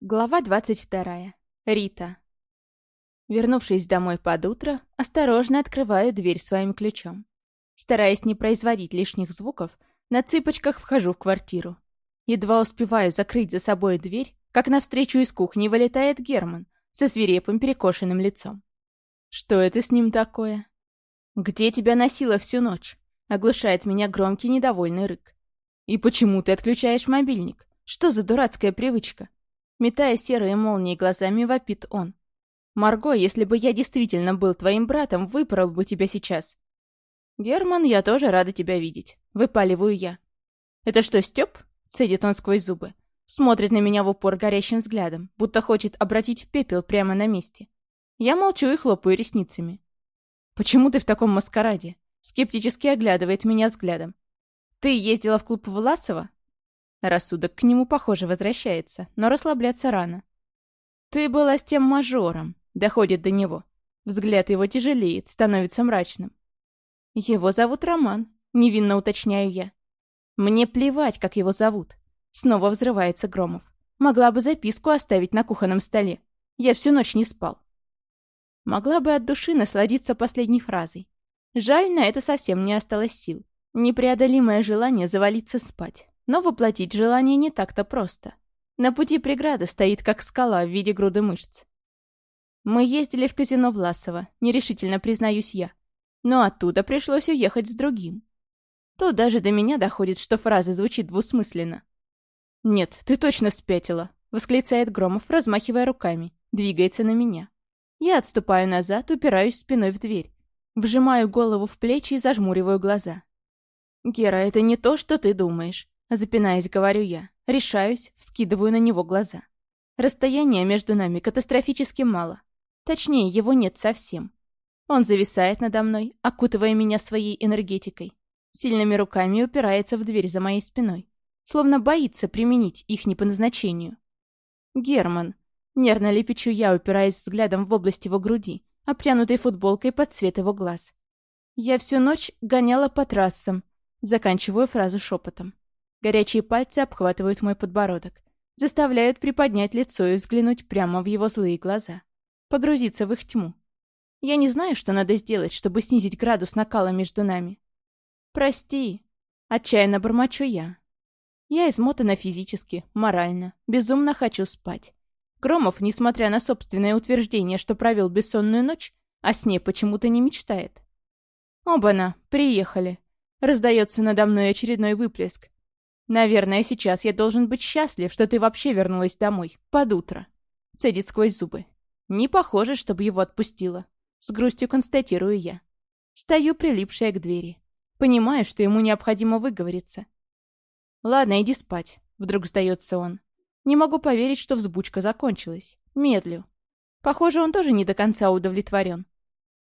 Глава 22. Рита. Вернувшись домой под утро, осторожно открываю дверь своим ключом. Стараясь не производить лишних звуков, на цыпочках вхожу в квартиру. Едва успеваю закрыть за собой дверь, как навстречу из кухни вылетает Герман со свирепым перекошенным лицом. Что это с ним такое? «Где тебя носило всю ночь?» — оглушает меня громкий недовольный рык. «И почему ты отключаешь мобильник? Что за дурацкая привычка?» Метая серые молнии глазами, вопит он. «Марго, если бы я действительно был твоим братом, выпорол бы тебя сейчас». «Герман, я тоже рада тебя видеть», — выпаливаю я. «Это что, Стёп?» — цедит он сквозь зубы. Смотрит на меня в упор горящим взглядом, будто хочет обратить в пепел прямо на месте. Я молчу и хлопаю ресницами. «Почему ты в таком маскараде?» Скептически оглядывает меня взглядом. «Ты ездила в клуб Власова?» Рассудок к нему, похоже, возвращается, но расслабляться рано. «Ты была с тем мажором», — доходит до него. Взгляд его тяжелеет, становится мрачным. «Его зовут Роман», — невинно уточняю я. «Мне плевать, как его зовут». Снова взрывается Громов. Могла бы записку оставить на кухонном столе. Я всю ночь не спал. Могла бы от души насладиться последней фразой. Жаль, на это совсем не осталось сил. Непреодолимое желание завалиться спать. Но воплотить желание не так-то просто. На пути преграда стоит, как скала в виде груды мышц. Мы ездили в казино Власова, нерешительно признаюсь я. Но оттуда пришлось уехать с другим. То даже до меня доходит, что фраза звучит двусмысленно. «Нет, ты точно спятила», — восклицает Громов, размахивая руками, двигается на меня. Я отступаю назад, упираюсь спиной в дверь. Вжимаю голову в плечи и зажмуриваю глаза. «Гера, это не то, что ты думаешь. Запинаясь, говорю я. Решаюсь, вскидываю на него глаза. Расстояние между нами катастрофически мало. Точнее, его нет совсем. Он зависает надо мной, окутывая меня своей энергетикой. Сильными руками упирается в дверь за моей спиной. Словно боится применить их не по назначению. Герман. Нервно лепечу я, упираясь взглядом в область его груди, обтянутой футболкой под цвет его глаз. Я всю ночь гоняла по трассам. Заканчиваю фразу шепотом. Горячие пальцы обхватывают мой подбородок, заставляют приподнять лицо и взглянуть прямо в его злые глаза. Погрузиться в их тьму. Я не знаю, что надо сделать, чтобы снизить градус накала между нами. «Прости», — отчаянно бормочу я. Я измотана физически, морально, безумно хочу спать. Громов, несмотря на собственное утверждение, что провел бессонную ночь, о сне почему-то не мечтает. «Оба-на, приехали!» Раздается надо мной очередной выплеск. «Наверное, сейчас я должен быть счастлив, что ты вообще вернулась домой, под утро», — цедит сквозь зубы. «Не похоже, чтобы его отпустила», — с грустью констатирую я. Стою, прилипшая к двери. Понимаю, что ему необходимо выговориться. «Ладно, иди спать», — вдруг сдается он. Не могу поверить, что взбучка закончилась. Медлю. Похоже, он тоже не до конца удовлетворен.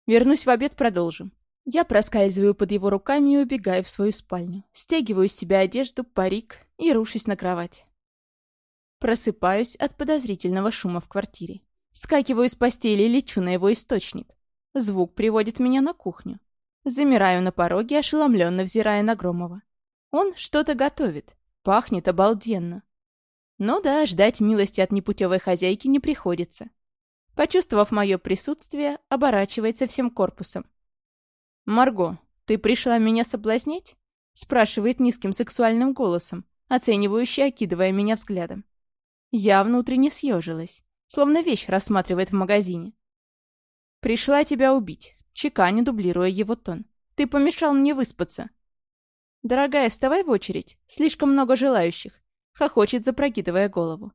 Вернусь в обед, продолжим. Я проскальзываю под его руками и убегаю в свою спальню. Стягиваю с себя одежду, парик и рушусь на кровать. Просыпаюсь от подозрительного шума в квартире. Скакиваю с постели и лечу на его источник. Звук приводит меня на кухню. Замираю на пороге, ошеломленно взирая на Громова. Он что-то готовит. Пахнет обалденно. Но да, ждать милости от непутевой хозяйки не приходится. Почувствовав мое присутствие, оборачивается всем корпусом. «Марго, ты пришла меня соблазнять?» спрашивает низким сексуальным голосом, оценивающе окидывая меня взглядом. Я внутренне съежилась, словно вещь рассматривает в магазине. «Пришла тебя убить», чеканя, дублируя его тон. «Ты помешал мне выспаться». «Дорогая, вставай в очередь. Слишком много желающих», — хохочет, запрокидывая голову.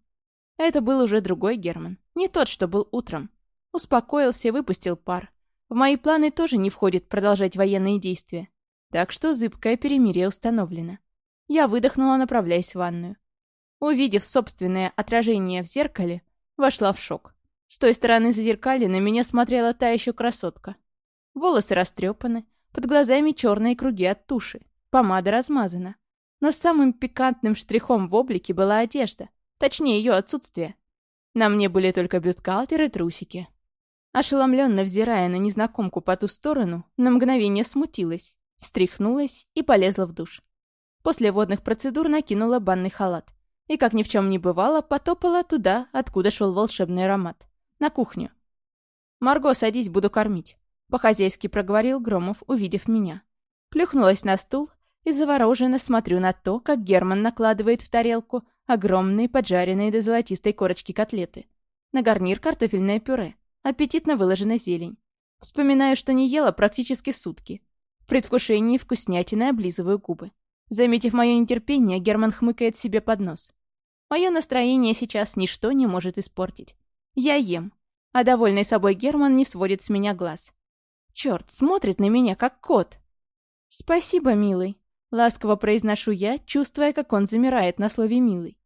Это был уже другой Герман, не тот, что был утром. Успокоился, выпустил пар. В мои планы тоже не входит продолжать военные действия. Так что зыбкое перемирие установлено. Я выдохнула, направляясь в ванную. Увидев собственное отражение в зеркале, вошла в шок. С той стороны зазеркалья на меня смотрела та еще красотка. Волосы растрепаны, под глазами черные круги от туши, помада размазана. Но самым пикантным штрихом в облике была одежда, точнее ее отсутствие. На мне были только бюстгальтер и трусики. Ошеломленно взирая на незнакомку по ту сторону, на мгновение смутилась, встряхнулась и полезла в душ. После водных процедур накинула банный халат. и, как ни в чем не бывало, потопала туда, откуда шел волшебный аромат. На кухню. «Марго, садись, буду кормить», — по-хозяйски проговорил Громов, увидев меня. Плюхнулась на стул и завороженно смотрю на то, как Герман накладывает в тарелку огромные поджаренные до золотистой корочки котлеты. На гарнир картофельное пюре, аппетитно выложена зелень. Вспоминаю, что не ела практически сутки. В предвкушении вкуснятины облизываю губы. Заметив мое нетерпение, Герман хмыкает себе под нос. Мое настроение сейчас ничто не может испортить. Я ем, а довольный собой Герман не сводит с меня глаз. Черт, смотрит на меня, как кот. «Спасибо, милый», — ласково произношу я, чувствуя, как он замирает на слове «милый».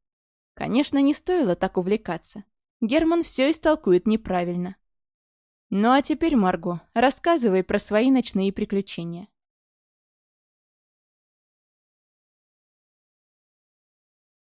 Конечно, не стоило так увлекаться. Герман все истолкует неправильно. Ну а теперь, Марго, рассказывай про свои ночные приключения.